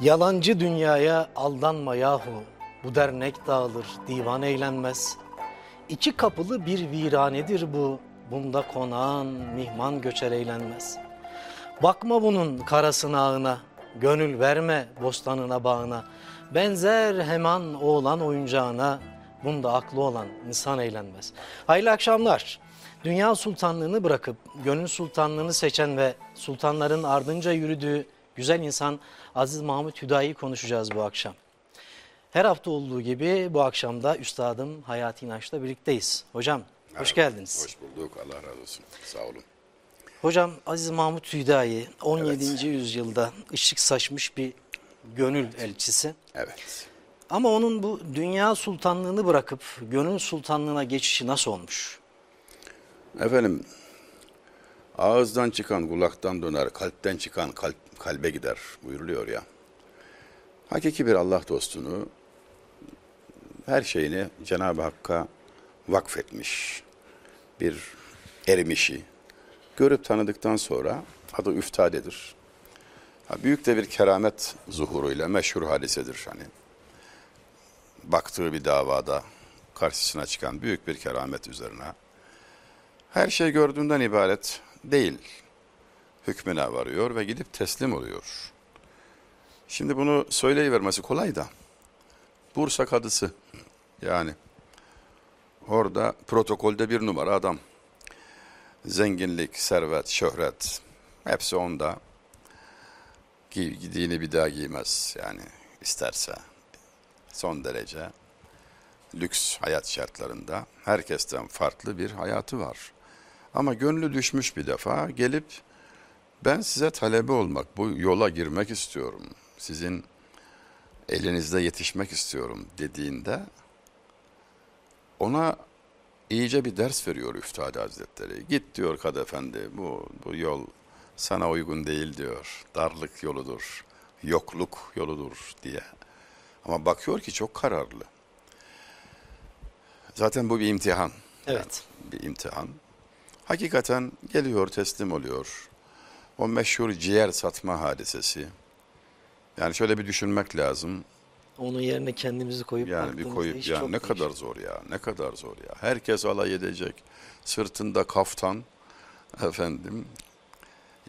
Yalancı dünyaya aldanma yahu. Bu dernek dağılır, divan eğlenmez. İki kapılı bir viranedir bu. Bunda konağın mihman göçer eğlenmez. Bakma bunun karasına ağına, gönül verme bostanına bağına. Benzer hemen oğlan oyuncağına, bunda aklı olan insan eğlenmez. Hayırlı akşamlar. Dünya sultanlığını bırakıp gönül sultanlığını seçen ve sultanların ardınca yürüdüğü güzel insan Aziz Mahmut Hüdayi konuşacağız bu akşam. Her hafta olduğu gibi bu akşam da Üstadım Hayati İnanç'la birlikteyiz. Hocam hoş geldiniz. Hoş bulduk. Allah razı olsun. Sağ olun. Hocam Aziz Mahmut Hüdayi 17. Evet. yüzyılda ışık saçmış bir gönül elçisi. Evet. Ama onun bu dünya sultanlığını bırakıp gönül sultanlığına geçişi nasıl olmuş? Efendim ağızdan çıkan kulaktan döner, kalpten çıkan kalp, kalbe gider buyuruluyor ya. Hakiki bir Allah dostunu her şeyini Cenab-ı Hakk'a vakfetmiş bir erimişi görüp tanıdıktan sonra adı üftadedir. Ha, büyük de bir keramet zuhuruyla meşhur hadisedir hani. Baktığı bir davada karşısına çıkan büyük bir keramet üzerine her şey gördüğünden ibaret değil. Hükmüne varıyor ve gidip teslim oluyor. Şimdi bunu söyleyivermesi kolay da. Bursa kadısı yani orada protokolde bir numara adam. Zenginlik, servet, şöhret hepsi onda. Giy, giydiğini bir daha giymez yani isterse. Son derece lüks hayat şartlarında herkesten farklı bir hayatı var. Ama gönlü düşmüş bir defa gelip ben size talebe olmak, bu yola girmek istiyorum. Sizin elinizde yetişmek istiyorum dediğinde ona iyice bir ders veriyor Üftade Hazretleri. Git diyor Kadı Efendi bu, bu yol sana uygun değil diyor. Darlık yoludur, yokluk yoludur diye. Ama bakıyor ki çok kararlı. Zaten bu bir imtihan. Evet. Yani bir imtihan. Hakikaten geliyor, teslim oluyor. O meşhur ciğer satma hadisesi. Yani şöyle bir düşünmek lazım. Onun yerine kendimizi koyup Yani bir koyup iş ya çok ne değişik. kadar zor ya, ne kadar zor ya. Herkes alay edecek. Sırtında kaftan efendim.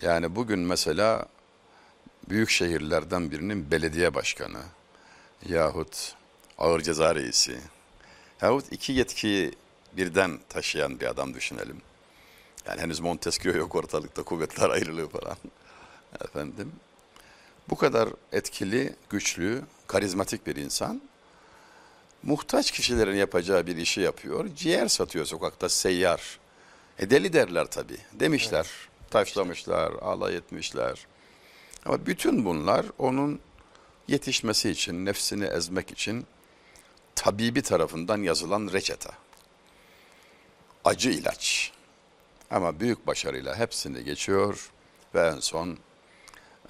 Yani bugün mesela büyük şehirlerden birinin belediye başkanı yahut ağır ceza reisi yahut iki yetkiyi birden taşıyan bir adam düşünelim. Yani henüz Montesquieu yok ortalıkta kuvvetler ayrılığı falan. Efendim. Bu kadar etkili, güçlü, karizmatik bir insan muhtaç kişilerin yapacağı bir işi yapıyor. Ciğer satıyor sokakta seyyar. E deli derler tabii. Demişler, taşlamışlar, alay etmişler. Ama bütün bunlar onun yetişmesi için, nefsini ezmek için tabibi tarafından yazılan reçete. Acı ilaç. Ama büyük başarıyla hepsini geçiyor ve en son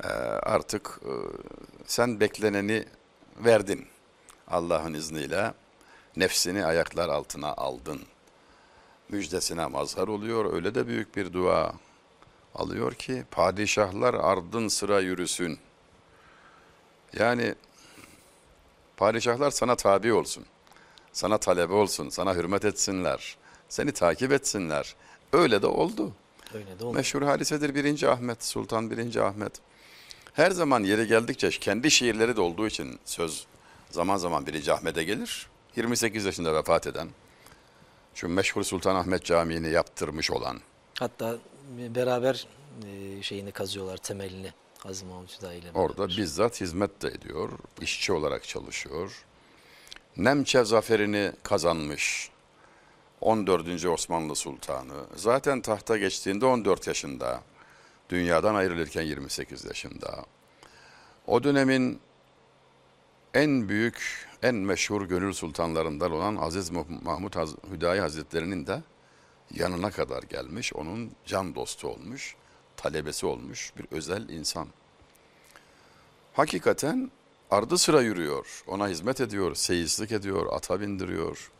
e, artık e, sen bekleneni verdin. Allah'ın izniyle nefsini ayaklar altına aldın. Müjdesine mazhar oluyor. Öyle de büyük bir dua alıyor ki padişahlar ardın sıra yürüsün. Yani padişahlar sana tabi olsun. Sana talebe olsun, sana hürmet etsinler. Seni takip etsinler. Öyle de oldu. Öyle de oldu. Meşhur hadisedir 1. Ahmet, Sultan 1. Ahmet. Her zaman yeri geldikçe kendi şiirleri de olduğu için söz zaman zaman 1. Ahmet'e gelir. 28 yaşında vefat eden, şu meşhur Sultan Ahmet Camii'ni yaptırmış olan, Hatta beraber e, şeyini kazıyorlar temelini Mahmut Hüdayi ile orada beraber. bizzat hizmet de ediyor, işçi olarak çalışıyor. Nemçe zaferini kazanmış 14. Osmanlı Sultanı. Zaten tahta geçtiğinde 14 yaşında, dünyadan ayrılırken 28 yaşında. O dönemin en büyük, en meşhur gönül sultanlarından olan Aziz Mahmut Hüdayi Hazretleri'nin de yanına kadar gelmiş, onun can dostu olmuş, talebesi olmuş bir özel insan. Hakikaten ardı sıra yürüyor, ona hizmet ediyor, seyislik ediyor, ata bindiriyor.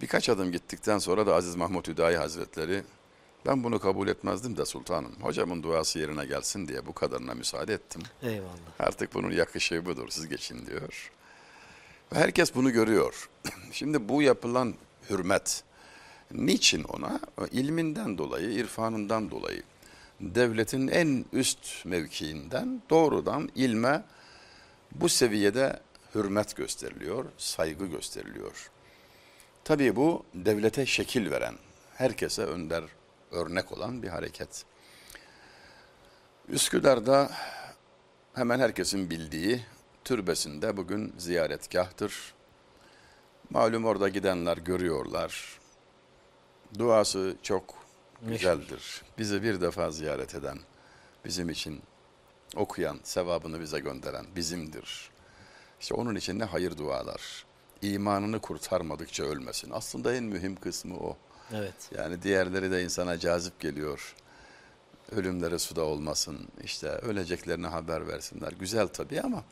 Birkaç adım gittikten sonra da Aziz Mahmut Hüdayi Hazretleri Ben bunu kabul etmezdim de sultanım. Hocamın duası yerine gelsin diye bu kadarına müsaade ettim. Eyvallah. Artık bunun yakışığı budur siz geçin diyor. Ve herkes bunu görüyor. Şimdi bu yapılan hürmet niçin ona? İlminden dolayı, irfanından dolayı. Devletin en üst mevkiinden doğrudan ilme bu seviyede hürmet gösteriliyor, saygı gösteriliyor. Tabii bu devlete şekil veren, herkese önder, örnek olan bir hareket. Üsküdar'da hemen herkesin bildiği türbesinde bugün ziyaretgahtır. Malum orada gidenler görüyorlar. Duası çok güzeldir. Bizi bir defa ziyaret eden, bizim için okuyan, sevabını bize gönderen bizimdir. İşte onun için ne hayır dualar. İmanını kurtarmadıkça ölmesin. Aslında en mühim kısmı o. Evet. Yani diğerleri de insana cazip geliyor. Ölümleri suda olmasın, işte öleceklerine haber versinler. Güzel tabii ama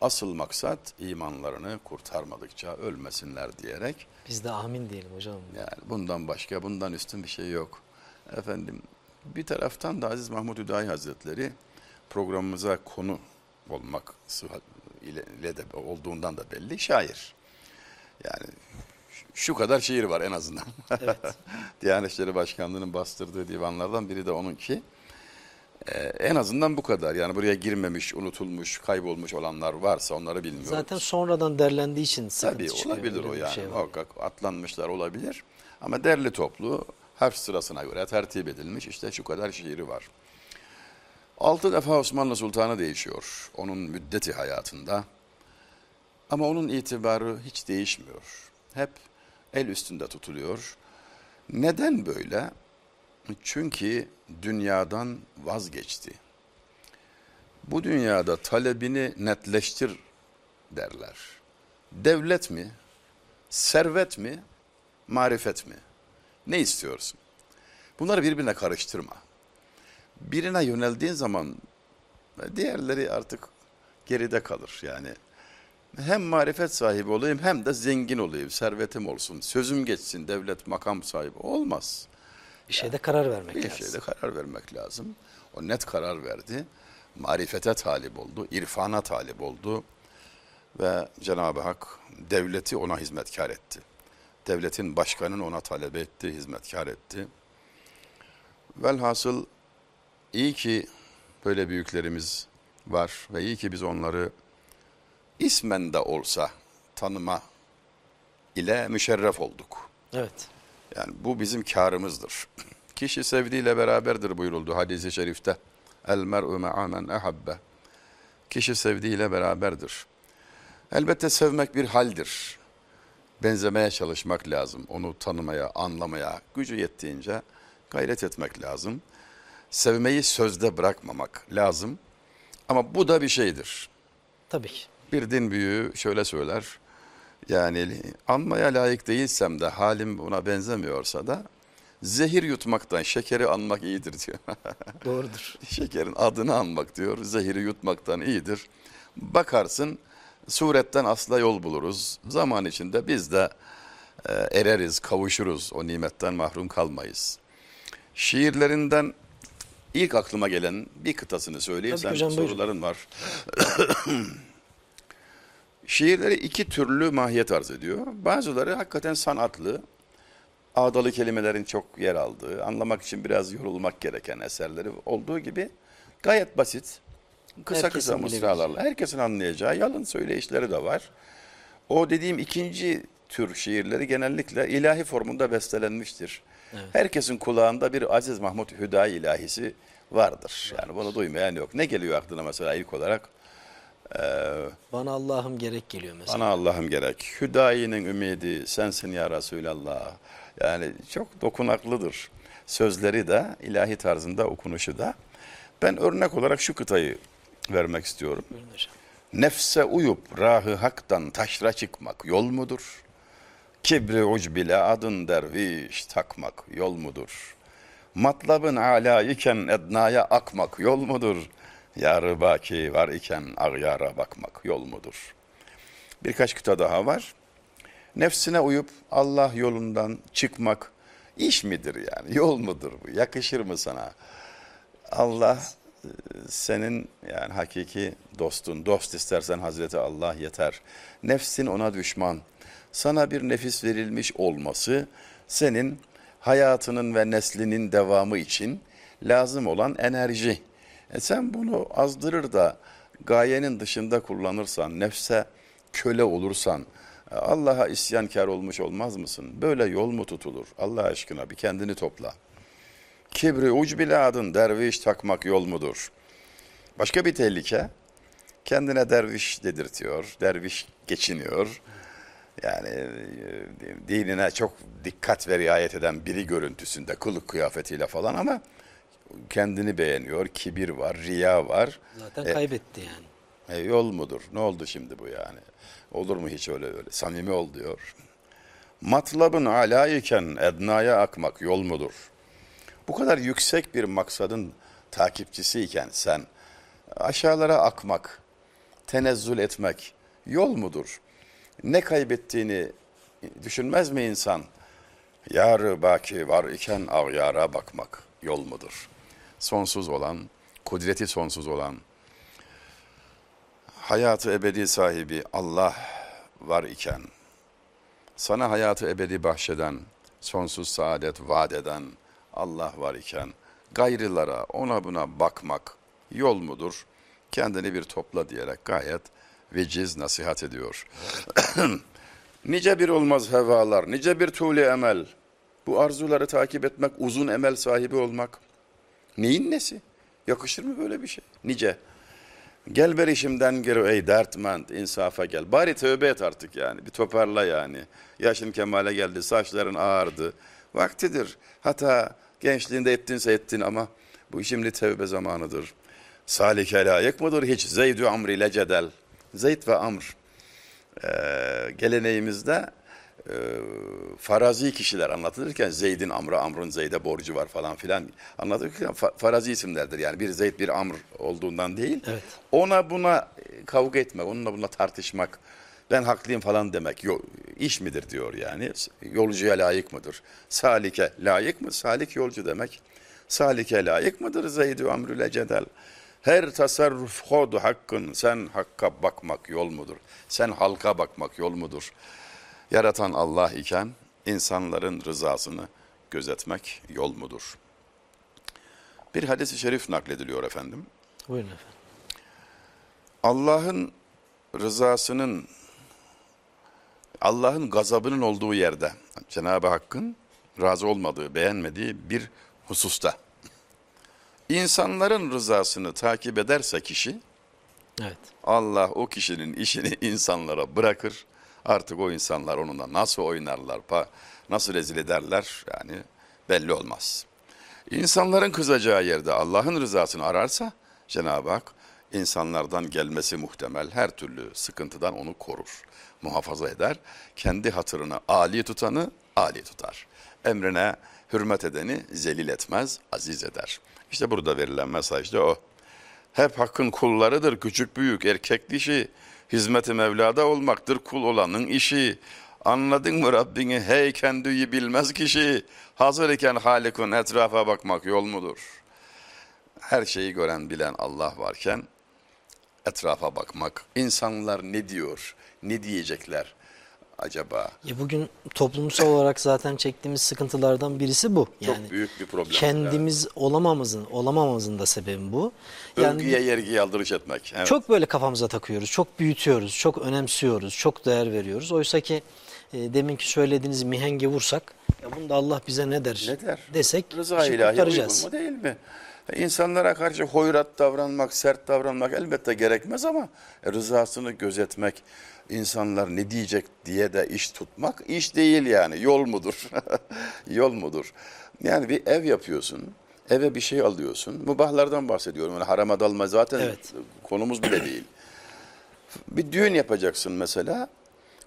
asıl maksat imanlarını kurtarmadıkça ölmesinler diyerek Biz de amin diyelim hocam. yani bundan başka, bundan üstün bir şey yok. Efendim bir taraftan da Aziz Mahmud Hüdayi Hazretleri programımıza konu olmak ile, ile de olduğundan da belli şair. Yani şu kadar şiir var en azından. Evet. Diyanet İşleri Başkanlığı'nın bastırdığı divanlardan biri de onunki. Ee, en azından bu kadar. Yani buraya girmemiş, unutulmuş, kaybolmuş olanlar varsa onları bilmiyoruz. Zaten sonradan derlendiği için sıkıntı Tabii çıkıyor. olabilir o yani. şey. Muhakkak atlanmışlar olabilir. Ama derli toplu harf sırasına göre tertip edilmiş işte şu kadar şiiri var. Altı defa Osmanlı Sultanı değişiyor onun müddeti hayatında. Ama onun itibarı hiç değişmiyor. Hep el üstünde tutuluyor. Neden böyle? Çünkü dünyadan vazgeçti. Bu dünyada talebini netleştir derler. Devlet mi? Servet mi? Marifet mi? Ne istiyorsun? Bunları birbirine karıştırma. Birine yöneldiğin zaman diğerleri artık geride kalır yani. Hem marifet sahibi olayım hem de zengin olayım, servetim olsun, sözüm geçsin, devlet makam sahibi olmaz. Bir şeyde karar vermek Bir lazım. şeyde karar vermek lazım. O net karar verdi. Marifete talip oldu, irfana talip oldu ve Cenab-ı Hak devleti ona hizmetkar etti. Devletin başkanını ona talep etti, hizmetkar etti. Velhasıl iyi ki böyle büyüklerimiz var ve iyi ki biz onları ismen de olsa tanıma ile müşerref olduk. Evet. Yani bu bizim karımızdır. Kişi sevdiğiyle beraberdir buyuruldu hadisi şerifte. El mer'u me'a men ehabbe. Kişi sevdiğiyle beraberdir. Elbette sevmek bir haldir. Benzemeye çalışmak lazım. Onu tanımaya, anlamaya, gücü yettiğince gayret etmek lazım. Sevmeyi sözde bırakmamak lazım. Ama bu da bir şeydir. Tabii ki. Bir din büyüğü şöyle söyler. Yani anmaya layık değilsem de halim buna benzemiyorsa da zehir yutmaktan şekeri anmak iyidir diyor. Doğrudur. Şekerin adını anmak diyor. Zehiri yutmaktan iyidir. Bakarsın suretten asla yol buluruz. Zaman içinde biz de e, ereriz, kavuşuruz. O nimetten mahrum kalmayız. Şiirlerinden ilk aklıma gelen bir kıtasını söyleyeyim. Tabii Sen hocam, buyurun. soruların var. Şiirleri iki türlü mahiyet arz ediyor. Bazıları hakikaten sanatlı, ağdalı kelimelerin çok yer aldığı, anlamak için biraz yorulmak gereken eserleri olduğu gibi gayet basit, kısa Herkesin kısa mısralarla, herkesin anlayacağı yalın söyleyişleri de var. O dediğim ikinci tür şiirleri genellikle ilahi formunda bestelenmiştir. Herkesin kulağında bir Aziz Mahmut Hüdayi ilahisi vardır. Yani bunu duymayan yok. Ne geliyor aklına mesela ilk olarak? Bana Allah'ım gerek geliyor mesela. Bana Allah'ım gerek. Hüdayi'nin ümidi sensin ya Resulallah. Yani çok dokunaklıdır. Sözleri de ilahi tarzında okunuşu da. Ben örnek olarak şu kıtayı vermek istiyorum. Nefse uyup rahı haktan taşra çıkmak yol mudur? Kibri ucbile adın derviş takmak yol mudur? Matlabın ala iken ednaya akmak yol mudur? Yarı baki var iken ağyara bakmak yol mudur? Birkaç kıta daha var. Nefsine uyup Allah yolundan çıkmak, İş midir yani? Yol mudur bu? Yakışır mı sana? Allah e, senin yani hakiki dostun. Dost istersen Hazreti Allah yeter. Nefsin ona düşman. Sana bir nefis verilmiş olması senin hayatının ve neslinin devamı için lazım olan enerji. E sen bunu azdırır da gayenin dışında kullanırsan, nefse köle olursan, e, Allah'a isyankar olmuş olmaz mısın? Böyle yol mu tutulur? Allah aşkına bir kendini topla. Kibri uc biladın derviş takmak yol mudur? Başka bir tehlike, kendine derviş dedirtiyor, derviş geçiniyor. Yani e, dinine çok dikkat ve riayet eden biri görüntüsünde, kılık kıyafetiyle falan ama kendini beğeniyor, kibir var, riya var. Zaten E, kaybetti yani. E, yol mudur? Ne oldu şimdi bu yani? Olur mu hiç öyle öyle? Samimi ol diyor. Matlabın ala iken ednaya akmak yol mudur? Bu kadar yüksek bir maksadın takipçisiyken sen aşağılara akmak, tenezzül etmek yol mudur? Ne kaybettiğini düşünmez mi insan? Yarı baki var iken ağyara bakmak yol mudur? Sonsuz olan, kudreti sonsuz olan, hayatı ebedi sahibi Allah var iken, sana hayatı ebedi bahşeden, sonsuz saadet vaat eden Allah var iken, gayrılara ona buna bakmak yol mudur? Kendini bir topla diyerek gayet veciz nasihat ediyor. nice bir olmaz hevalar, nice bir tuğle emel. Bu arzuları takip etmek, uzun emel sahibi olmak. Neyin nesi? Yakışır mı böyle bir şey? Nice. Gel berişimden gir ey dertmend insafa gel. Bari tövbe et artık yani bir toparla yani. Yaşın kemale geldi saçların ağardı. Vaktidir. Hata gençliğinde ettinse ettin ama bu şimdi tövbe zamanıdır. Salike layık mıdır hiç Zeydü Amr ile cedel. Zeyd ve Amr e, geleneğimizde e, farazi kişiler anlatılırken Zeyd'in Amr'a, Amr'ın Zeyd'e borcu var falan filan anlatılırken fa- farazi isimlerdir. Yani bir Zeyd bir Amr olduğundan değil. Evet. Ona buna kavga etmek, onunla buna tartışmak, ben haklıyım falan demek yo- iş midir diyor yani. Yolcuya layık mıdır? Salike layık mı? Salik yolcu demek. Salike layık mıdır Zeyd-i Amrüle cedel? Her tasarruf hodu hakkın, sen hakka bakmak yol mudur? Sen halka bakmak yol mudur? Yaratan Allah iken insanların rızasını gözetmek yol mudur? Bir hadis-i şerif naklediliyor efendim. Buyurun efendim. Allah'ın rızasının Allah'ın gazabının olduğu yerde Cenab-ı Hakk'ın razı olmadığı, beğenmediği bir hususta insanların rızasını takip ederse kişi Evet. Allah o kişinin işini insanlara bırakır. Artık o insanlar onunla nasıl oynarlar, nasıl rezil ederler yani belli olmaz. İnsanların kızacağı yerde Allah'ın rızasını ararsa Cenab-ı Hak insanlardan gelmesi muhtemel her türlü sıkıntıdan onu korur, muhafaza eder. Kendi hatırını âli tutanı âli tutar. Emrine hürmet edeni zelil etmez, aziz eder. İşte burada verilen mesaj da o. Hep hakkın kullarıdır küçük büyük erkek dişi. Hizmeti Mevla'da olmaktır kul olanın işi. Anladın mı Rabbini hey kendiyi bilmez kişi. Hazır iken Halik'in etrafa bakmak yol mudur? Her şeyi gören bilen Allah varken etrafa bakmak. insanlar ne diyor, ne diyecekler acaba? Ya bugün toplumsal olarak zaten çektiğimiz sıkıntılardan birisi bu. Çok Yani büyük bir problem. kendimiz olamamızın olamamamızın da sebebi bu. Evet. Yani Övgüye yergiye aldırış etmek. Evet. çok böyle kafamıza takıyoruz, çok büyütüyoruz, çok önemsiyoruz, çok değer veriyoruz. Oysa ki e, deminki söylediğiniz mihengi vursak, ya bunda Allah bize ne der, Ne der? desek Rıza işi kurtaracağız. mu değil mi? İnsanlara karşı hoyrat davranmak, sert davranmak elbette gerekmez ama rızasını gözetmek, insanlar ne diyecek diye de iş tutmak iş değil yani. Yol mudur? Yol mudur? Yani bir ev yapıyorsun, eve bir şey alıyorsun. Mubahlardan bahsediyorum. Yani harama dalma zaten Evet. konumuz bile değil. Bir düğün yapacaksın mesela.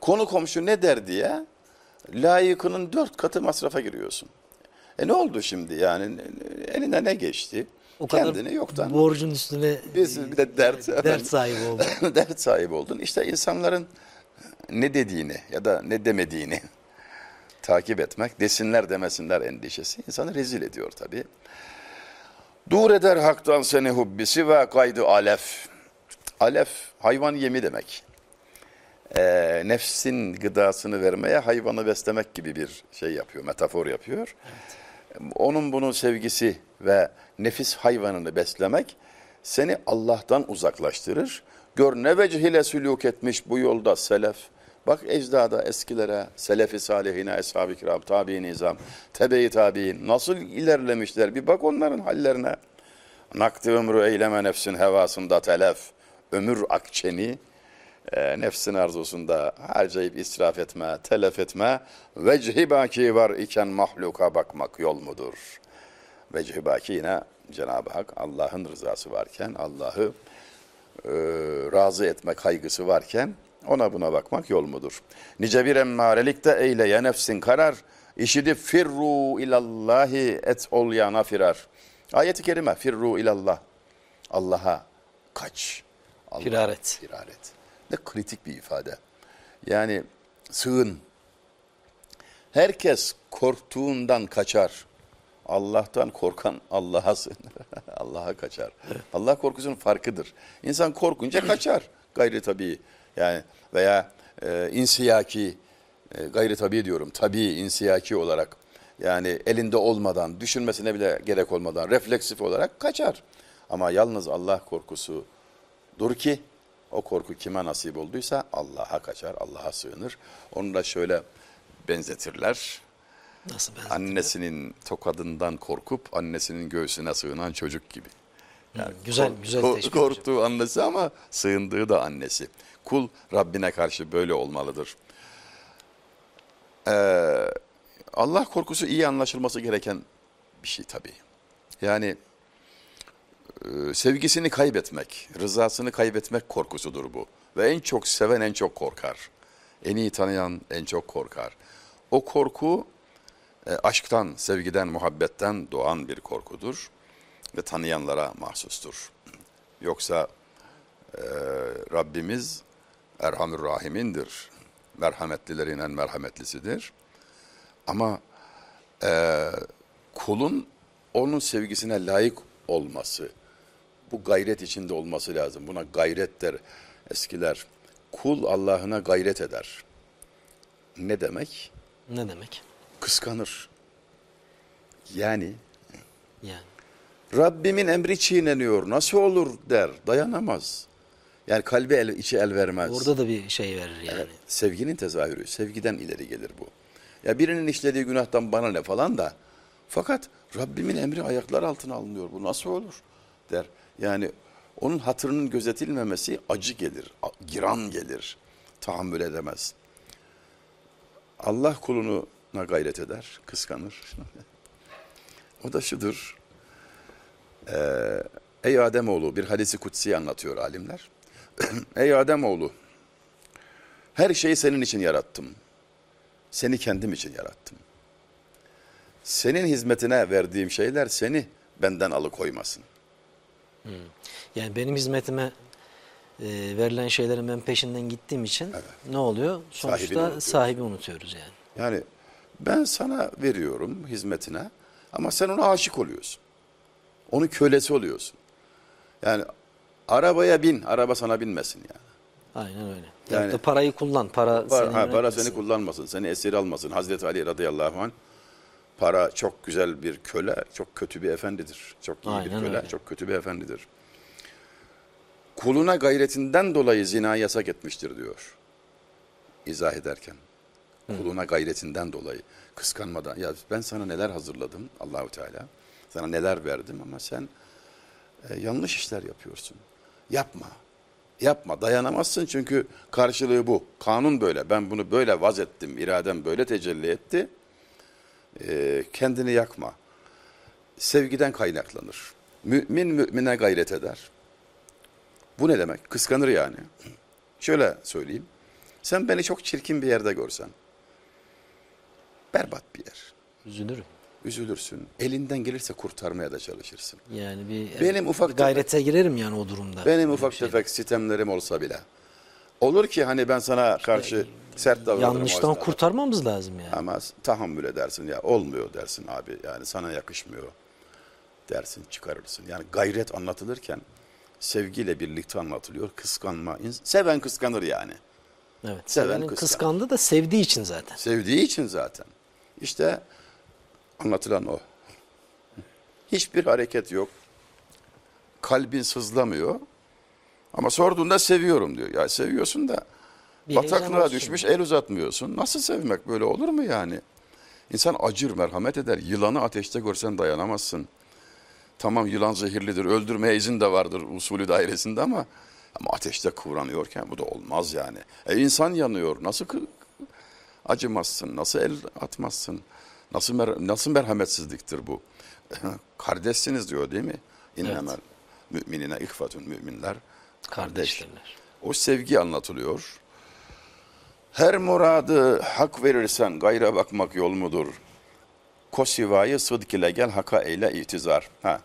Konu komşu ne der diye layıkının dört katı masrafa giriyorsun. E ne oldu şimdi yani eline ne geçti? O kadar Kendini yoktan. borcun üstüne Biz bir de dert, dert sahibi olduk. dert sahibi oldun. İşte insanların ne dediğini ya da ne demediğini takip etmek, desinler demesinler endişesi insanı rezil ediyor tabii. Dur eder haktan seni hubbisi ve kaydı alef. Alef hayvan yemi demek. Ee, nefsin gıdasını vermeye hayvanı beslemek gibi bir şey yapıyor, metafor yapıyor. Onun bunun sevgisi ve nefis hayvanını beslemek seni Allah'tan uzaklaştırır. Gör ne vecihle sülük etmiş bu yolda selef. Bak ecdada eskilere, selefi salihine, eshab-ı kiram, tabi-i nizam, tebe-i tabi'in nasıl ilerlemişler bir bak onların hallerine. Nakdi ömrü eyleme nefsin hevasında telef, ömür akçeni, e, nefsin arzusunda harcayıp israf etme, telef etme, vecihi baki var iken mahluka bakmak yol mudur? Vecihi baki yine Cenab-ı Hak Allah'ın rızası varken, Allah'ı e, razı etme kaygısı varken ona buna bakmak yol mudur? Nice bir emmarelikte eyleye nefsin karar, işidip firru ilallahi et ol yana firar. Ayeti kerime firru ilallah. Allah'a kaç. Allah'a Firar et. Firar et. Ne kritik bir ifade. Yani sığın. Herkes korktuğundan kaçar. Allah'tan korkan Allah'a sığınır. Allah'a kaçar. Allah korkusunun farkıdır. İnsan korkunca kaçar. Gayri tabii. Yani veya e, insiyaki, e, gayri tabii diyorum. Tabii insiyaki olarak yani elinde olmadan, düşünmesine bile gerek olmadan refleksif olarak kaçar. Ama yalnız Allah korkusu dur ki o korku kime nasip olduysa Allah'a kaçar, Allah'a sığınır. Onu da şöyle benzetirler. Nasıl? Annesinin tokadından korkup annesinin göğsüne sığınan çocuk gibi. Yani güzel, kork- güzel kork- Korktuğu annesi ama sığındığı da annesi. Kul Rabbine karşı böyle olmalıdır. Ee, Allah korkusu iyi anlaşılması gereken bir şey tabii. Yani e, sevgisini kaybetmek, rızasını kaybetmek korkusudur bu. Ve en çok seven en çok korkar. En iyi tanıyan en çok korkar. O korku e, aşktan, sevgiden, muhabbetten doğan bir korkudur ve tanıyanlara mahsustur. Yoksa e, Rabbimiz Erhamür Rahimindir. Merhametlilerin en merhametlisidir. Ama e, kulun onun sevgisine layık olması, bu gayret içinde olması lazım. Buna gayret der eskiler. Kul Allah'ına gayret eder. Ne demek? Ne demek? Kıskanır. Yani Yani. Rabbimin emri çiğneniyor. Nasıl olur der. Dayanamaz. Yani kalbi el, içi el vermez. Orada da bir şey verir yani. Evet, sevginin tezahürü. Sevgiden ileri gelir bu. Ya birinin işlediği günahtan bana ne falan da. Fakat Rabbimin emri ayaklar altına alınıyor. Bu nasıl olur der. Yani onun hatırının gözetilmemesi acı gelir, giran gelir. Tahammül edemez. Allah kuluna gayret eder, kıskanır. o da şudur. Ee, ey Ademoğlu bir hadisi kutsi anlatıyor alimler. Ey Ademoğlu her şeyi senin için yarattım. Seni kendim için yarattım. Senin hizmetine verdiğim şeyler seni benden alıkoymasın. Yani benim hizmetime e, verilen şeylerin ben peşinden gittiğim için ne oluyor? Sonuçta unutuyoruz. sahibi unutuyoruz yani. Yani ben sana veriyorum hizmetine ama sen ona aşık oluyorsun. Onun kölesi oluyorsun. Yani arabaya bin, araba sana binmesin yani. Aynen öyle. Yani- Yani, parayı kullan. Para Para, seni ha, para seni kullanmasın, seni esir almasın. Hazreti Ali radıyallahu anh para çok güzel bir köle, çok kötü bir efendidir. Çok iyi bir Aynen köle, öyle. çok kötü bir efendidir. Kuluna gayretinden dolayı zina yasak etmiştir diyor. İzah ederken. Kuluna gayretinden dolayı, kıskanmadan. Ya ben sana neler hazırladım Allahu Teala. Sana neler verdim ama sen e, yanlış işler yapıyorsun. Yapma. Yapma. Dayanamazsın çünkü karşılığı bu. Kanun böyle. Ben bunu böyle vaz ettim. İradem böyle tecelli etti. E, kendini yakma. Sevgiden kaynaklanır. Mümin mümine gayret eder. Bu ne demek? Kıskanır yani. Şöyle söyleyeyim. Sen beni çok çirkin bir yerde görsen. Berbat bir yer. Üzülürüm. Üzülürsün. Elinden gelirse kurtarmaya da çalışırsın. Yani bir Benim ufak bir gayrete girerim yani o durumda. Benim ufak şey. tefek sitemlerim olsa bile Olur ki hani ben sana karşı sert davranırım. Yanlıştan kurtarmamız lazım yani. Ama tahammül edersin ya olmuyor dersin abi yani sana yakışmıyor dersin çıkarırsın. Yani gayret anlatılırken sevgiyle birlikte anlatılıyor. Kıskanma. Seven kıskanır yani. Evet. Seven Sevenin kıskan- kıskandığı da sevdiği için zaten. Sevdiği için zaten. İşte anlatılan o. Hiçbir hareket yok. Kalbin sızlamıyor. Ama sorduğunda seviyorum diyor. Ya seviyorsun da bataklığa düşmüş el uzatmıyorsun. Nasıl sevmek böyle olur mu yani? İnsan acır, merhamet eder. Yılanı ateşte görsen dayanamazsın. Tamam yılan zehirlidir, öldürmeye izin de vardır usulü dairesinde ama ama ateşte kıvranıyorken bu da olmaz yani. E insan yanıyor. Nasıl acımazsın? Nasıl el atmazsın? Nasıl mer- nasıl merhametsizliktir bu? Kardeşsiniz diyor değil mi? İnnemel müminine ihvatun müminler kardeş. Kardeşlerler. O sevgi anlatılıyor. Her muradı hak verirsen gayra bakmak yol mudur? Kosivayı sıdk ile gel haka eyle itizar. Ha,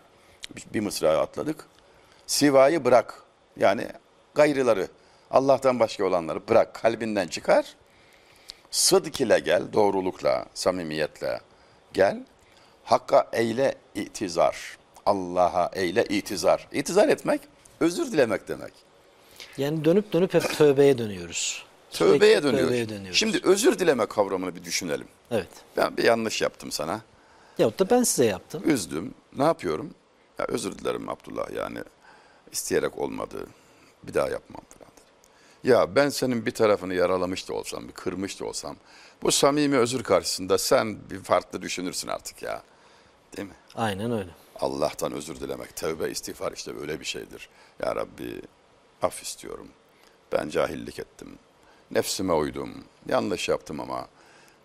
bir- bir mısra atladık. Sivayı bırak. Yani gayrıları, Allah'tan başka olanları bırak, kalbinden çıkar. Sıdk ile gel, doğrulukla, samimiyetle gel. Hakka eyle itizar. Allah'a eyle itizar. İtizar etmek, özür dilemek demek. Yani dönüp dönüp hep tövbeye dönüyoruz. Tövbeye Sürekli dönüyoruz. Tövbeye dönüyoruz. Şimdi özür dileme kavramını bir düşünelim. Evet. Ben bir yanlış yaptım sana. Yahut da ben size yaptım. Üzdüm. Ne yapıyorum? Ya özür dilerim Abdullah yani isteyerek olmadı. Bir daha yapmam. Ya ben senin bir tarafını yaralamış da olsam, bir kırmış da olsam bu samimi özür karşısında sen bir farklı düşünürsün artık ya. Değil mi? Aynen öyle. Allah'tan özür dilemek, tevbe, istiğfar işte böyle bir şeydir. Ya Rabbi af istiyorum. Ben cahillik ettim. Nefsime uydum. Yanlış yaptım ama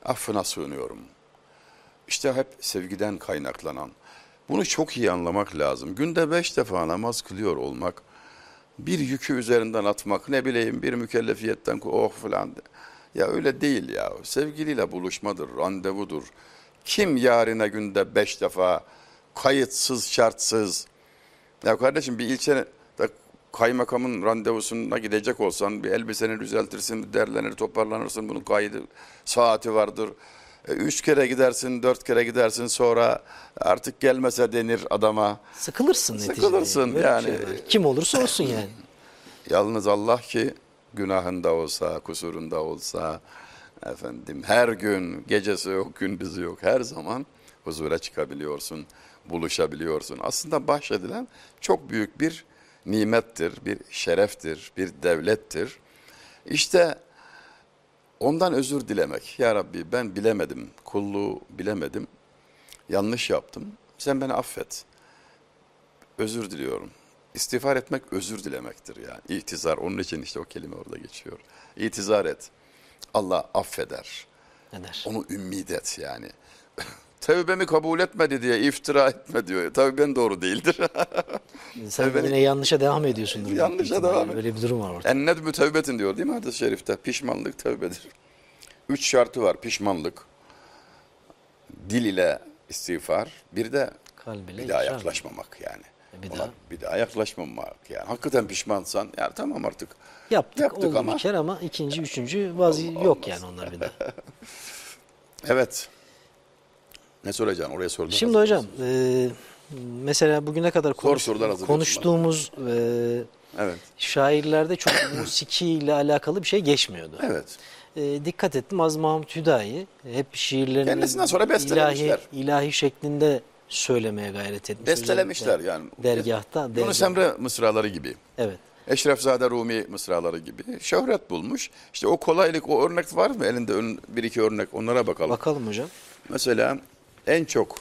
affına sığınıyorum. İşte hep sevgiden kaynaklanan. Bunu çok iyi anlamak lazım. Günde beş defa namaz kılıyor olmak, bir yükü üzerinden atmak, ne bileyim bir mükellefiyetten oh falan. Ya öyle değil ya. Sevgiliyle buluşmadır, randevudur. Kim yarine günde beş defa kayıtsız, şartsız. Ya kardeşim bir ilçe kaymakamın randevusuna gidecek olsan bir elbiseni düzeltirsin, derlenir, toparlanırsın. Bunun kaydı saati vardır. E, Üç kere gidersin, dört kere gidersin sonra artık gelmese denir adama. Sıkılırsın neticede. Sıkılırsın Böyle yani. şey var. Kim olursa olsun yani. Yalnız Allah ki günahında olsa, kusurunda olsa efendim her gün gecesi yok, gündüzü yok her zaman huzura çıkabiliyorsun, buluşabiliyorsun. Aslında bahşedilen çok büyük bir nimettir, bir şereftir, bir devlettir. İşte ondan özür dilemek. Ya Rabbi ben bilemedim, kulluğu bilemedim, yanlış yaptım. Sen beni affet. Özür diliyorum. İstiğfar etmek özür dilemektir yani. İtizar onun için işte o kelime orada geçiyor. İtizar et. Allah affeder. Ne der? Onu ümmid et yani. Tevbemi kabul etmedi diye iftira etme diyor. Tabii ben doğru değildir. Sen beni- yine yanlışa devam ediyorsundur. Yanlışa devam et. Böyle bir durum var orada. Ennedmü tevbetin diyor değil mi hadis-i şerifte? Pişmanlık tevbedir. Üç şartı var pişmanlık. Dil ile istiğfar. Bir de Kalbiyle bir daha yaklaşmamak yani. E, bir Ona daha. bir daha yaklaşmamak yani. Hakikaten pişmansan ya tamam artık. Yaptık, Yaptık oldu ama- bir kere ama ikinci, üçüncü vazi yok yani onlar bir daha. Evet. Ne soracaksın? Oraya sordun. Şimdi hocam e, mesela bugüne kadar konuş- sorular konuştuğumuz e, Evet. şairlerde çok musiki ile alakalı bir şey geçmiyordu. Evet. E, dikkat ettim Az Mahmut Hüdayi hep şiirlerini Kendisinden sonra ilahi, bestelemişler. ilahi şeklinde söylemeye gayret etmiş. Bestelemişler yani. Dergahta. Yunus dergah- Emre mısraları gibi. Evet. Eşrefzade Rumi mısraları gibi. Şöhret bulmuş. İşte o kolaylık, o örnek var mı? Elinde bir iki örnek onlara bakalım. Bakalım hocam. Mesela en çok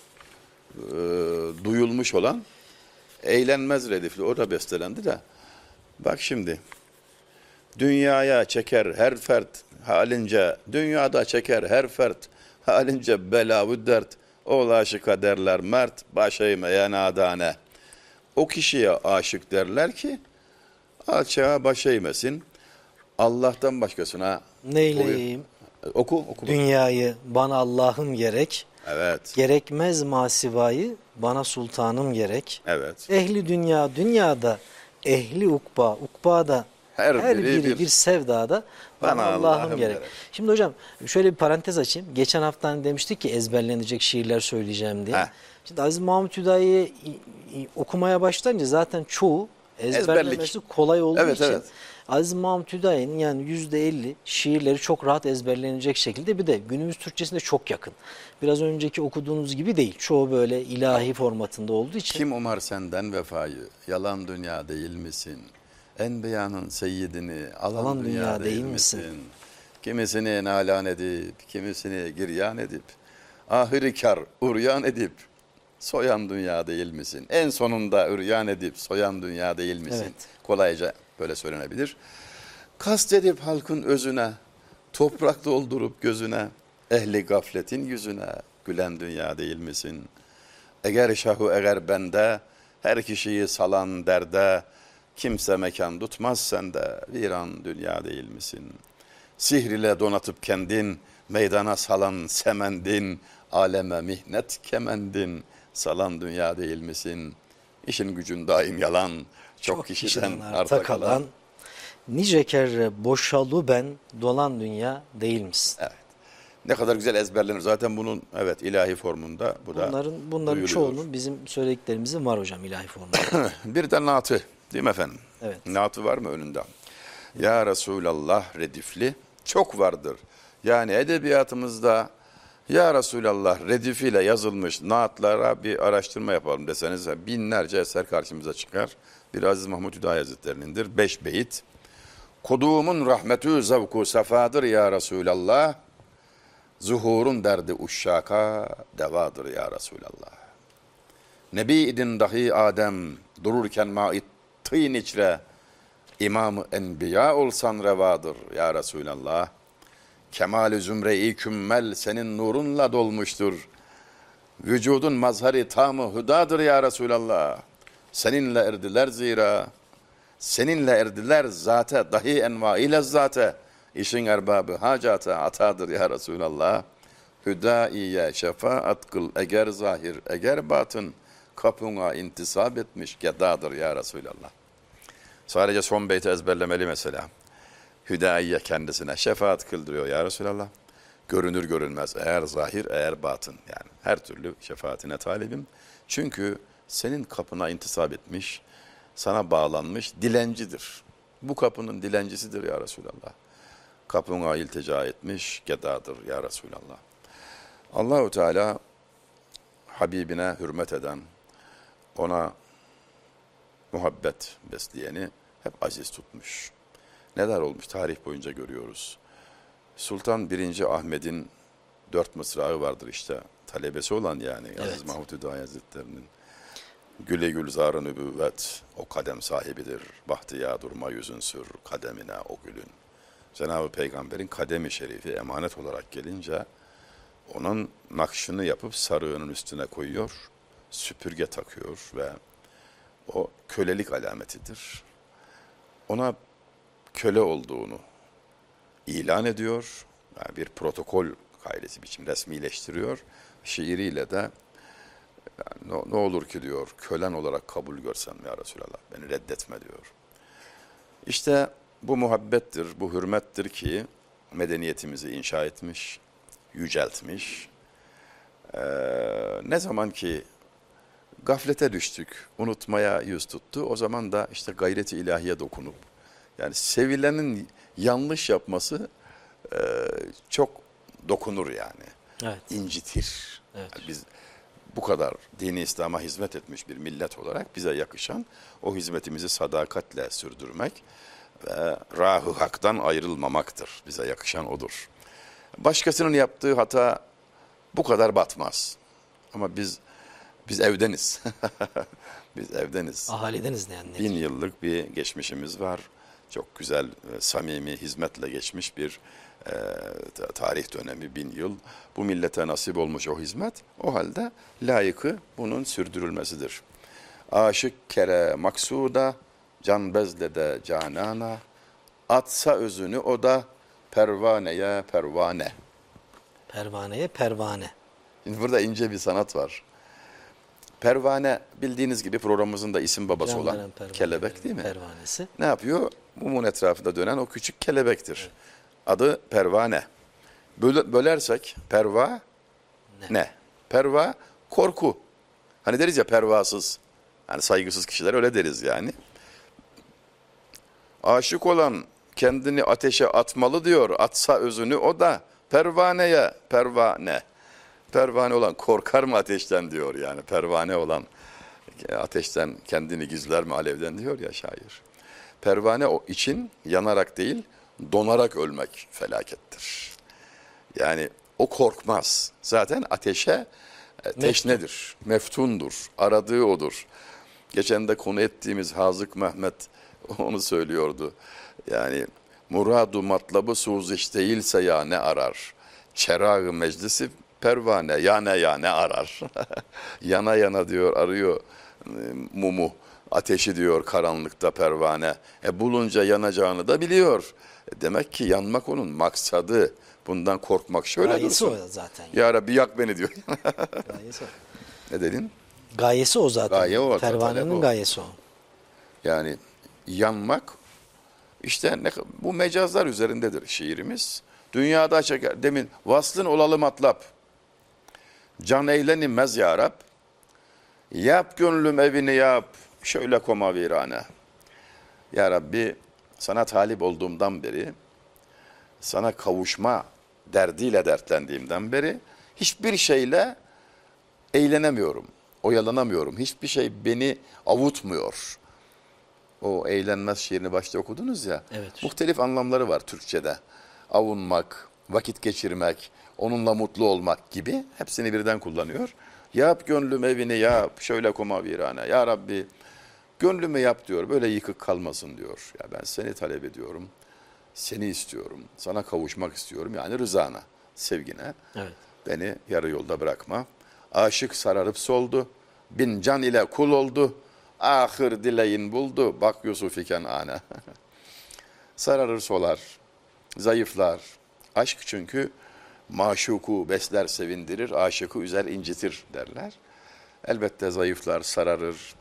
e, duyulmuş olan Eğlenmez Redifli. O da bestelendi de. Bak şimdi. Dünyaya çeker her fert halince, dünyada çeker her fert halince bela dert. Ol aşıka derler mert, başeyme nadane. O kişiye aşık derler ki alçağa baş eğmesin. Allah'tan başkasına Neyleyeyim? oku oku. Dünyayı bana Allah'ım gerek. Evet. Gerekmez masivayı bana sultanım gerek. Evet. Ehli dünya dünyada ehli ukba ukbada Her Her biri biri bir- bir, sevdada Bana Allah'ım Allah'ım gerek. gerek. Şimdi hocam şöyle bir parantez açayım. Geçen hafta hani demiştik ki ezberlenecek şiirler söyleyeceğim diye. Heh. Şimdi Aziz Mahmut Hüdayi'yi okumaya başlayınca zaten çoğu ezberlemesi Ezberlik. kolay olduğu Evet, için evet. Aziz Mahmut Hüdayi'nin yani yüzde elli şiirleri çok rahat ezberlenecek şekilde bir de günümüz Türkçesine çok yakın. Biraz önceki okuduğunuz gibi değil. Çoğu böyle ilahi formatında olduğu için. Kim umar senden vefayı? Yalan dünya değil misin? Enbiyanın seyyidini alan, Alan dünya, dünya değil, değil misin? misin? Kimisini nalan edip, kimisini giryan edip, ahiri kar uryan edip, soyan dünya değil misin? En sonunda üryan edip soyan dünya değil misin? Evet. Kolayca böyle söylenebilir. Kastedip halkın özüne, toprak doldurup gözüne, ehli gafletin yüzüne, gülen dünya değil misin? Eğer şahu eğer bende, her kişiyi salan derde, kimse mekan tutmaz sende, viran dünya değil misin? Sihr ile donatıp kendin, meydana salan semendin, aleme mihnet kemendin, salan dünya değil misin? İşin gücün daim yalan, çok, kişiden, arta kalan. Nice kere boşalı ben dolan dünya değil misin? Evet. Ne kadar güzel ezberlenir. Zaten bunun evet ilahi formunda bu da Bunların bunların duyuluyor. çoğunun bizim söylediklerimizin var hocam ilahi formunda. Bir de natı değil mi efendim? Evet. Natı var mı önünde? Ya Resulallah redifli çok vardır. Yani edebiyatımızda Ya Resulallah redifiyle yazılmış naatlara bir araştırma yapalım deseniz binlerce eser karşımıza çıkar. Bir Aziz Mahmud Hüdayi Hazretleri'nindir. Beş beyit. Kudumun rahmetü zevku sefadır ya Resulallah. Zuhurun derdi uşşaka devadır ya Resulallah. Nebi idin dahi Adem dururken mait tîn içre İmam-ı Enbiya olsan revadır ya Resulallah. Kemal-i zümre-i kümmel senin nurunla dolmuştur. Vücudun mazhari tamı hüdadır ya Resulallah. Seninle erdiler zira. Seninle erdiler zate dahi envai lezzate. İşin erbabı hacata atadır ya Resulallah. Hüdaiye şefaat kıl eğer zahir eğer batın kapına intisap etmiş gedadır ya Resulallah. Sadece son beyti ezberlemeli mesela. Hüdayiye kendisine şefaat kıldırıyor ya Resulallah. Görünür görünmez eğer zahir eğer batın yani her türlü şefaatine talibim. Çünkü senin kapına intisap etmiş, sana bağlanmış dilencidir. Bu kapının dilencisidir ya Resulallah. Kapına iltica etmiş gedadır ya Resulallah. Allahu Teala Habibine hürmet eden, ona muhabbet besleyeni hep aziz tutmuş. Neler olmuş tarih boyunca görüyoruz. Sultan 1. Ahmet'in dört mısrağı vardır işte. Talebesi olan yani Aziz Evet. Mahmud Hüdayi Hazretleri'nin. Güle gülzar-ı nübüvvet o kadem sahibidir. Bahtiya durma yüzün sür kademine o gülün. Cenab-ı Peygamber'in kademi şerifi emanet olarak gelince onun nakşını yapıp sarığının üstüne koyuyor, süpürge takıyor ve o kölelik alametidir. Ona köle olduğunu ilan ediyor. Yani bir protokol kaidesi biçim resmileştiriyor. Şiiriyle de yani ne, ne olur ki diyor kölen olarak kabul görsem ya Resulallah beni reddetme diyor. İşte bu muhabbettir, bu hürmettir ki medeniyetimizi inşa etmiş, yüceltmiş. Ee, ne zaman ki gaflete düştük, unutmaya yüz tuttu, o zaman da işte gayreti ilahiye dokunup, yani sevilenin yanlış yapması e, çok dokunur yani, Evet. incitir. Evet. Yani biz bu kadar dini İslam'a hizmet etmiş bir millet olarak bize yakışan o hizmetimizi sadakatle sürdürmek ve rahı haktan ayrılmamaktır. Bize yakışan odur. Başkasının yaptığı hata bu kadar batmaz. Ama biz biz evdeniz. biz evdeniz. Ahalideniz ne yani? Bin yıllık bir geçmişimiz var. Çok güzel, samimi hizmetle geçmiş bir e, ta- tarih dönemi bin yıl. Bu millete nasip olmuş o hizmet. O halde layıkı bunun sürdürülmesidir. Aşık kere maksuda, can bezlede canana, atsa özünü o da pervaneye pervane. Pervaneye pervane. Şimdi burada ince bir sanat var. Pervane bildiğiniz gibi programımızın da isim babası Can olan pervane, kelebek değil mi? Pervanesi. Ne yapıyor? mumun etrafında dönen o küçük kelebektir. Adı pervane. Böl- bölersek perva ne? Perva korku. Hani deriz ya pervasız. Hani saygısız kişiler öyle deriz yani. Aşık olan kendini ateşe atmalı diyor. Atsa özünü o da pervaneye pervane. Pervane olan korkar mı ateşten diyor yani. Pervane olan ateşten kendini gizler mi alevden diyor ya şair. Pervane o için yanarak değil donarak ölmek felakettir. Yani o korkmaz. Zaten ateşe e, teşnedir, meftundur, aradığı odur. Geçen de konu ettiğimiz Hazık Mehmet onu söylüyordu. Yani muradu matlabı suziş değilse ya ne arar? Çerağı meclisi pervane ya ne ya ne arar? yana yana diyor arıyor e, mumu. Ateşi diyor karanlıkta pervane. E bulunca yanacağını da biliyor. Demek ki yanmak onun maksadı. Bundan korkmak şöyle Gayesi dursun. o zaten. Ya Rabbi yak beni diyor. Gayesi o. ne dedin? Gayesi o zaten. Gaye o, Pervanenin gayesi o. Yani yanmak işte ne, bu mecazlar üzerindedir şiirimiz. Dünyada çeker. Demin vaslın olalım atlap. Can eğlenilmez ya Rab. Yap gönlüm evini yap. Şöyle koma virane. Ya Rabbi sana talip olduğumdan beri sana kavuşma derdiyle dertlendiğimden beri hiçbir şeyle eğlenemiyorum, oyalanamıyorum. Hiçbir şey beni avutmuyor. O eğlenmez şiirini başta okudunuz ya. Evet. Muhtelif anlamları var Türkçe'de. Avunmak, vakit geçirmek, onunla mutlu olmak gibi hepsini birden kullanıyor. Yap gönlüm evini yap, şöyle koma virane. Ya Rabbi gönlümü yap diyor, böyle yıkık kalmasın diyor. Ya ben seni talep ediyorum, seni istiyorum, sana kavuşmak istiyorum. Yani rızana, sevgine. Evet. Beni yarı yolda bırakma. Aşık sararıp soldu. Bin can ile kul oldu. Ahır dileğin buldu. Bak Yusuf iken ana. Sararır solar. Zayıflar. Aşk çünkü maşuku besler sevindirir. Aşıkı üzer incitir derler. Elbette zayıflar, sararır.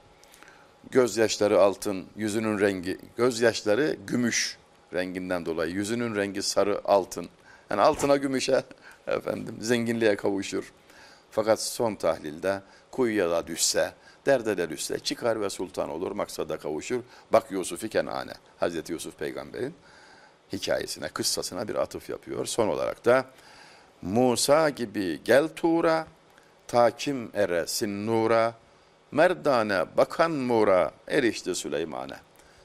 Gözyaşları altın, yüzünün rengi, gözyaşları gümüş renginden dolayı. Yüzünün rengi sarı altın. Yani altına gümüşe efendim zenginliğe kavuşur. Fakat son tahlilde kuyuya da düşse, derde de düşse çıkar ve sultan olur, maksada kavuşur. Bak Yusuf-i Kenane, Hazreti Yusuf peygamberin hikayesine, kıssasına bir atıf yapıyor. Son olarak da Musa gibi gel Tuğra, takim ere sin nura, merdane bakan mura erişti Süleyman'e.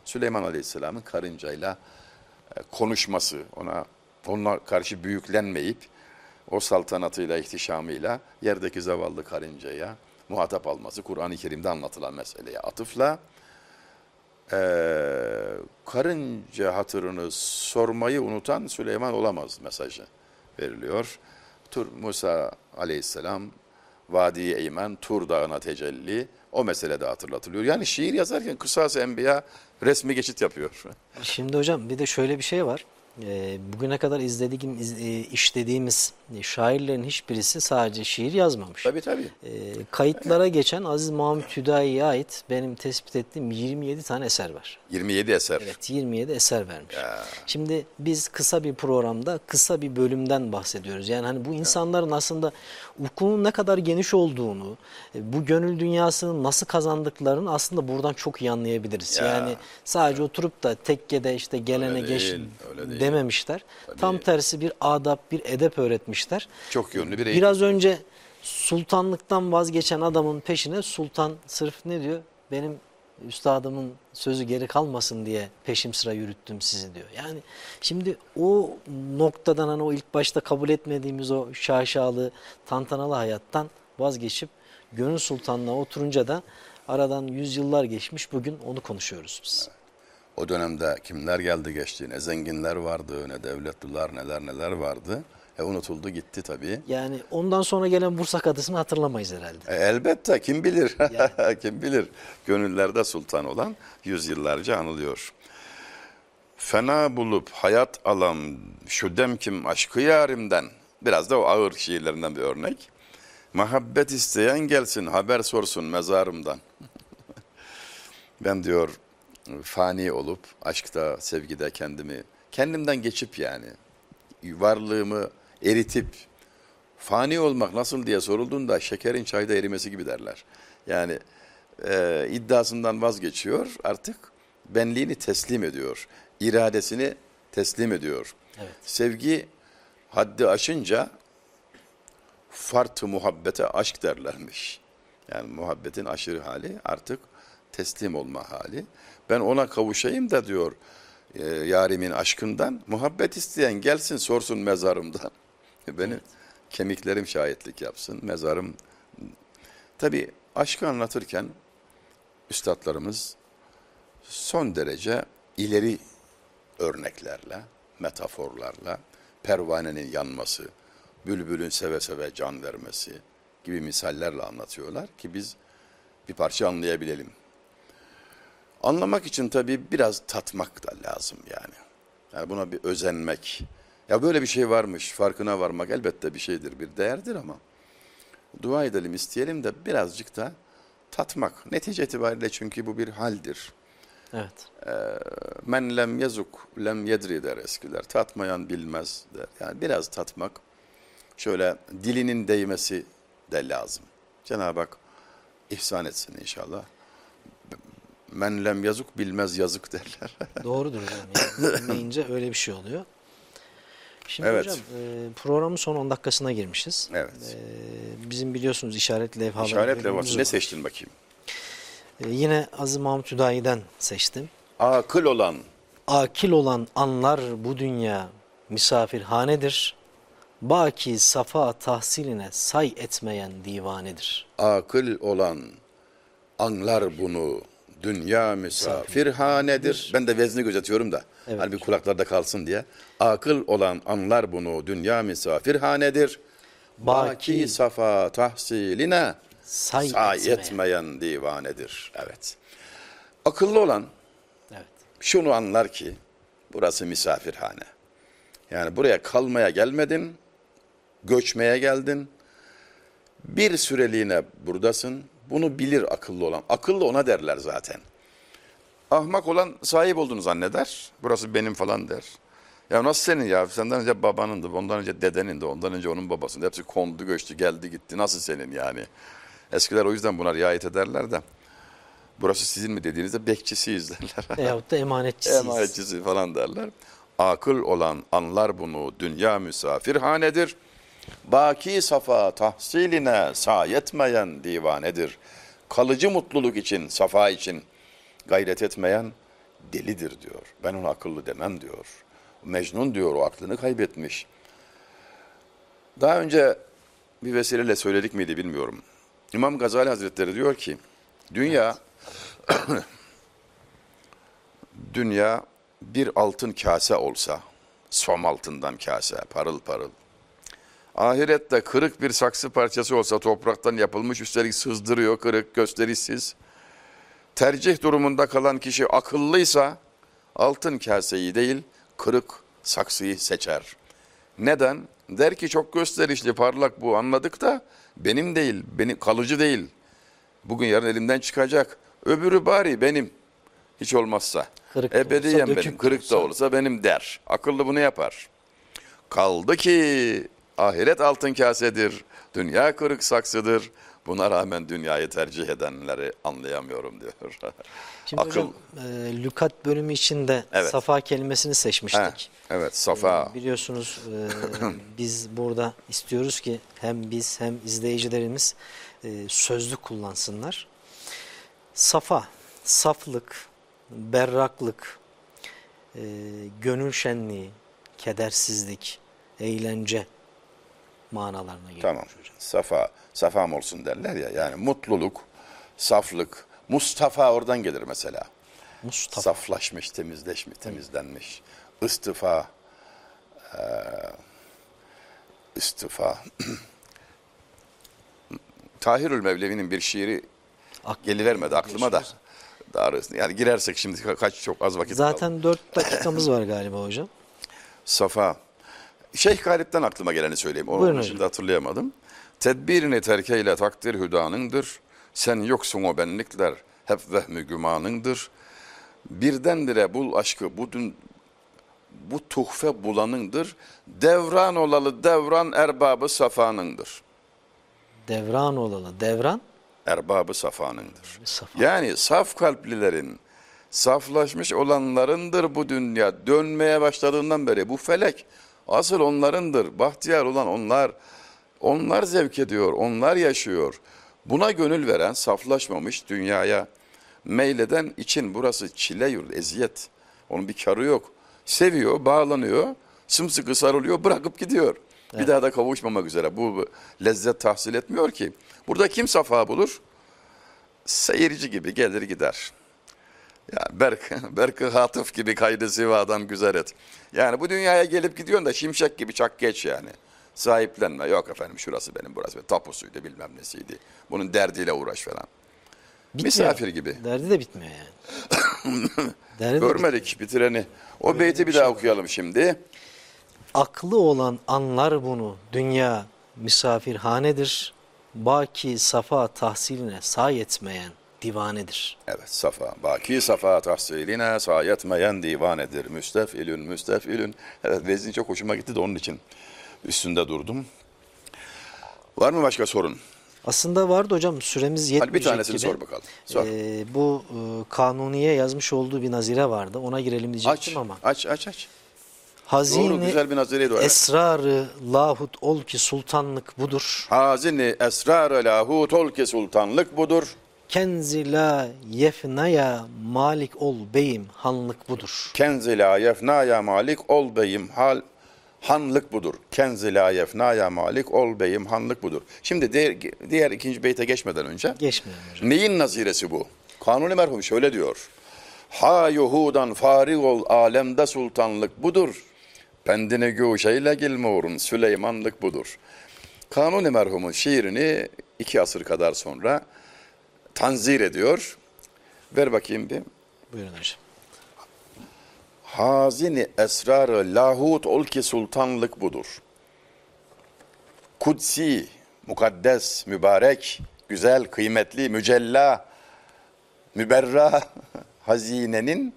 Süleyman Aleyhisselam'ın karıncayla e, konuşması, ona onunla karşı büyüklenmeyip o saltanatıyla, ihtişamıyla yerdeki zavallı karıncaya muhatap alması Kur'an-ı Kerim'de anlatılan meseleye atıfla eee, karınca hatırını sormayı unutan Süleyman olamaz mesajı veriliyor. Tur Musa aleyhisselam Vadi Eymen Tur Dağı'na tecelli o meselede hatırlatılıyor. Yani şiir yazarken Kısas Enbiya resmi geçit yapıyor. Şimdi hocam bir de şöyle bir şey var. Ee, bugüne kadar izlediğim, iz- e, işlediğimiz şairlerin hiçbirisi sadece şiir yazmamış. Tabii tabii. Ee, kayıtlara geçen Aziz Mahmut Hüdayi'ye ait benim tespit ettiğim 27 tane eser var. 27 eser. Evet 27 eser vermiş. Şimdi biz kısa bir programda kısa bir bölümden bahsediyoruz. Yani hani bu insanların aslında ufkunun ne kadar geniş olduğunu, e, bu gönül dünyasını nasıl kazandıklarını aslında buradan çok iyi anlayabiliriz. Ya. Yani sadece oturup da tekkede işte gelene Öyle geç değil, öyle değil. Dememişler. Tam tersi bir adap, bir edep öğretmişler. Çok yönlü bir eğitim. Biraz önce sultanlıktan vazgeçen adamın peşine sultan sırf ne diyor? Benim üstadımın sözü geri kalmasın diye peşim sıra yürüttüm sizi diyor. Yani şimdi o noktadan hani o ilk başta kabul etmediğimiz o şaşalı, tantanalı hayattan vazgeçip gönül sultanlığa oturunca da aradan yüzyıllar geçmiş bugün onu konuşuyoruz biz. O dönemde kimler geldi geçti, ne zenginler vardı, ne devletliler, neler neler vardı. E unutuldu gitti tabii. Yani ondan sonra gelen Bursa Kadısı'nı hatırlamayız herhalde. E, elbette kim bilir, kim bilir. Gönüllerde sultan olan yüzyıllarca anılıyor. Fena bulup hayat alam şu dem kim aşkı yarimden. Biraz da o ağır şiirlerinden bir örnek. Muhabbet isteyen gelsin haber sorsun mezarımdan. ben diyor fani olup aşkta, sevgide kendimi kendimden geçip yani varlığımı eritip fani olmak nasıl diye sorulduğunda şekerin çayda erimesi gibi derler. Yani e, iddiasından vazgeçiyor artık benliğini teslim ediyor. iradesini teslim ediyor. Evet. Sevgi haddi aşınca fart muhabbete aşk derlermiş. Yani muhabbetin aşırı hali artık teslim olma hali. Ben ona kavuşayım da diyor e, yarimin aşkından. Muhabbet isteyen gelsin sorsun mezarımdan. Benim kemiklerim şahitlik yapsın. Mezarım. Tabi aşkı anlatırken üstadlarımız son derece ileri örneklerle, metaforlarla pervanenin yanması, bülbülün seve seve can vermesi gibi misallerle anlatıyorlar ki biz bir parça anlayabilelim. Anlamak için tabii biraz tatmak da lazım yani. Yani buna bir özenmek. Ya böyle bir şey varmış, farkına varmak elbette bir şeydir, bir değerdir ama dua edelim, isteyelim de birazcık da tatmak. Netice itibariyle çünkü bu bir haldir. Evet. Men lem yazuk lem yedri der eskiler. Tatmayan bilmez der. Yani biraz tatmak, şöyle dilinin değmesi de lazım. Cenab-ı Hak ihsan etsin inşallah. Men lem yazuk bilmez yazık derler. Doğrudur hocam. Yani bilmeyince öyle bir şey oluyor. Şimdi Evet. hocam e, programın son 10 dakikasına girmişiz. Evet. E, bizim biliyorsunuz işaret levhaları. İşaret levhası ne seçtin bakayım? E, yine Aziz Mahmut Hüdayi'den seçtim. Akıl olan, Akil olan anlar bu dünya misafirhanedir. Baki safa tahsiline say etmeyen divanedir. akıl olan anlar bunu. Dünya misafirhanedir. Ben de vezni gözetiyorum da. Evet. Hani bir kulaklarda kalsın diye. Akıl olan anlar bunu. Dünya misafirhanedir. Baki Baki safa tahsiline say, say etmeyen. divanedir. Evet. Akıllı olan Evet. şunu anlar ki burası misafirhane. Yani buraya kalmaya gelmedin, göçmeye geldin. Bir süreliğine buradasın. Bunu bilir akıllı olan. Akıllı ona derler zaten. Ahmak olan sahip olduğunu zanneder. Burası benim falan der. Ya nasıl senin ya? Senden önce babanındı, ondan önce dedenindi, ondan önce onun babasındı. Hepsi kondu, göçtü, geldi, gitti. Nasıl senin yani? Eskiler o yüzden buna riayet ederler de. Burası sizin mi dediğinizde bekçisiyiz derler. Veyahut da emanetçisiyiz. Emanetçisi falan derler. Akıl olan anlar bunu dünya misafirhanedir. Baki safa tahsiline sayetmeyen divanedir. Kalıcı mutluluk için, safa için gayret etmeyen delidir diyor. Ben ona akıllı demem diyor. Mecnun diyor o aklını kaybetmiş. Daha önce bir vesileyle söyledik miydi bilmiyorum. İmam Gazali Hazretleri diyor ki dünya dünya bir altın kase olsa, som altından kase, parıl parıl. Ahirette kırık bir saksı parçası olsa topraktan yapılmış, üstelik sızdırıyor, kırık, gösterişsiz. Tercih durumunda kalan kişi akıllıysa altın kaseyi değil, kırık saksıyı seçer. Neden? Der ki çok gösterişli, parlak bu anladık da benim değil, benim kalıcı değil. Bugün yarın elimden çıkacak. Öbürü bari benim. Hiç olmazsa. Kırık olsa, Ebediyen dökük benim. Kırık olsa. da olsa benim der. Akıllı bunu yapar. Kaldı ki ahiret altın kasedir. Dünya kırık saksıdır. Buna rağmen dünyayı tercih edenleri anlayamıyorum diyor. Şimdi Akıl. hocam e, lükat bölümü için de Evet. safa kelimesini seçmiştik. He, evet safa. Biliyorsunuz e, biz burada istiyoruz ki hem biz hem izleyicilerimiz e, sözlük kullansınlar. Safa, saflık, berraklık, e, gönül şenliği, kedersizlik, eğlence manalarına geliyor Tamam. hocam. Safa, safam olsun derler ya. Yani mutluluk, saflık. Mustafa oradan gelir mesela. Mustafa. Saflaşmış, temizleşmiş, temizlenmiş. İstifa, eee, istifa. Tahirül Mevlevi'nin bir şiiri Ak- gelivermedi aklıma da. Darısı. Yani girersek şimdi ka- kaç çok az vakit kaldı. Zaten 4 dakikamız var galiba hocam. Safa. Şeyh Galip'ten aklıma geleni söyleyeyim. Onu Buyurun onun hocam. şimdi hatırlayamadım. Tedbirini terkeyle takdir hüdanındır. Sen yoksun o benlikler. Hep vehmi gümanındır. birdenbire bul aşkı bu dün bu tuhfe bulanındır. Devran olalı devran erbabı safanındır. Devran olalı. Devran? Erbabı safanındır. Safa. Yani saf kalplilerin, saflaşmış olanlarındır bu dünya. Dönmeye başladığından beri bu felek asıl onlarındır. Bahtiyar olan onlar. Onlar zevk ediyor, onlar yaşıyor. Buna gönül veren, saflaşmamış dünyaya meyleden için burası çile yurdu, eziyet. Onun bir karı yok. Seviyor, bağlanıyor, sımsıkı sarılıyor, bırakıp gidiyor. Bir daha da kavuşmamak üzere. Bu lezzet tahsil etmiyor ki. Burada kim safa bulur? Seyirci gibi gelir gider. Ya Berk, Berk Hatıf gibi kaydı sivadan güzel et. Yani bu dünyaya gelip gidiyorsun da şimşek gibi çak geç yani. Sahiplenme. Yok efendim şurası benim burası benim. Tapusuydu bilmem nesiydi. Bunun derdiyle uğraş falan. Bitmiyor. Misafir gibi. Derdi de bitmiyor yani. Derdi de Görmedik bitireni. O beyti bir daha okuyalım şimdi. Aklı olan anlar bunu. Dünya misafirhanedir. Baki safa tahsiline say etmeyen divanedir. Evet safa. Baki safa tahsiline sayetmeyen divanedir. Müstefilün müstefilün. Evet vezin çok hoşuma gitti de onun için üstünde durdum. Var mı başka sorun? Aslında vardı hocam süremiz yetmeyecek bir tanesini gibi. sor bakalım. Sor. Ee, bu e, kanuniye yazmış olduğu bir nazire vardı. Ona girelim aç, diyecektim ama. aç, aç, aç. Hazine Doğru, güzel bir nazireydi o. evet. esrarı lahut ol ki sultanlık budur. Hazini esrar lahut ol ki sultanlık budur. Kenzi la yefnaya malik ol beyim hanlık budur. Kenzi la yefnaya malik ol beyim hal hanlık budur. Kenzi la yefnaya malik ol beyim hanlık budur. Şimdi diğer, diğer ikinci beyte geçmeden önce Geçmeyelim hocam. neyin naziresi bu? Kanuni merhum şöyle diyor. Ha yuhudan farig ol alemde sultanlık budur. Pendine guşeyle gilmurun Süleymanlık budur. Kanuni merhumun şiirini iki asır kadar sonra tanzir ediyor. Ver bakayım bir. Buyurun hocam. Hazini esrarı lahut ol ki sultanlık budur. Kudsi, mukaddes, mübarek, güzel, kıymetli, mücella, müberra hazinenin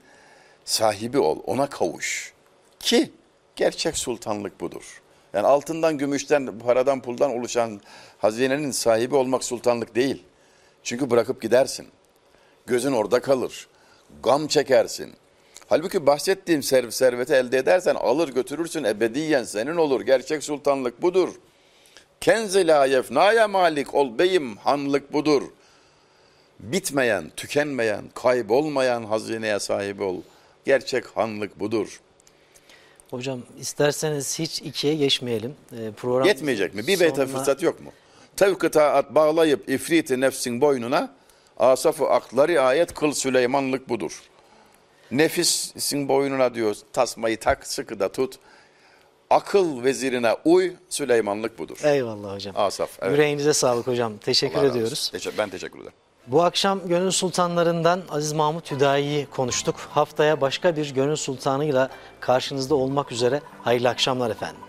sahibi ol, ona kavuş. Ki gerçek sultanlık budur. Yani altından, gümüşten, paradan, puldan oluşan hazinenin sahibi olmak sultanlık değil. Çünkü bırakıp gidersin. Gözün orada kalır. Gam çekersin. Halbuki bahsettiğim serv- serveti elde edersen alır götürürsün ebediyen senin olur. Gerçek sultanlık budur. Kenzi la yefnaya malik ol beyim hanlık budur. Bitmeyen, tükenmeyen, kaybolmayan hazineye sahip ol. Gerçek hanlık budur. Hocam isterseniz hiç ikiye geçmeyelim. Ee, program Yetmeyecek mi? Bir beyte sonuna- fırsat yok mu? Tevkı taat bağlayıp ifriti nefsin boynuna asafı akları ayet kıl Süleymanlık budur. Nefisin boynuna diyor tasmayı tak sıkı da tut. Akıl vezirine uy Süleymanlık budur. Eyvallah hocam. Asaf. Evet. Yüreğinize sağlık hocam. Teşekkür Allah ediyoruz. Ben teşekkür ederim. Bu akşam Gönül Sultanlarından Aziz Mahmut Hüdayi'yi konuştuk. Haftaya başka bir Gönül Sultanı'yla karşınızda olmak üzere hayırlı akşamlar efendim.